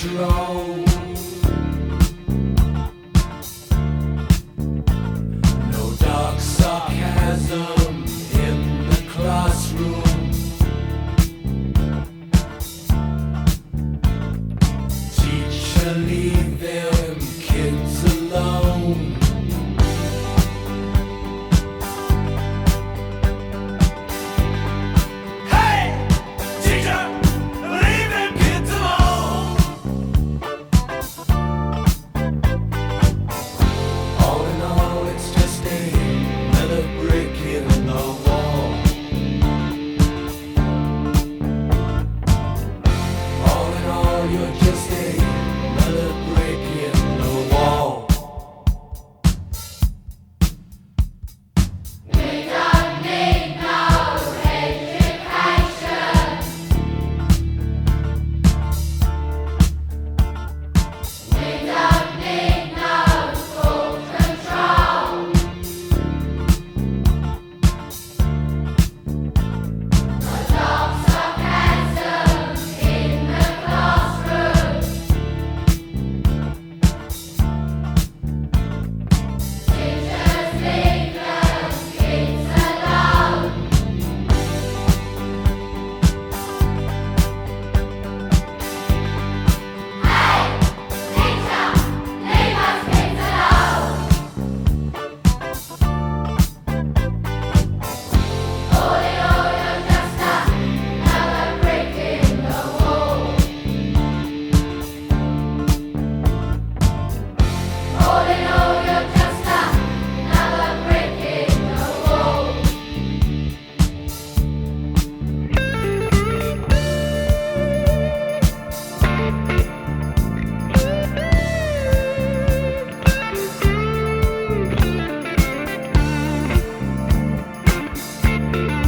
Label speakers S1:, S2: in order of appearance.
S1: control. No dark sarcasm in the classroom. Teacher, leave them.
S2: Bye.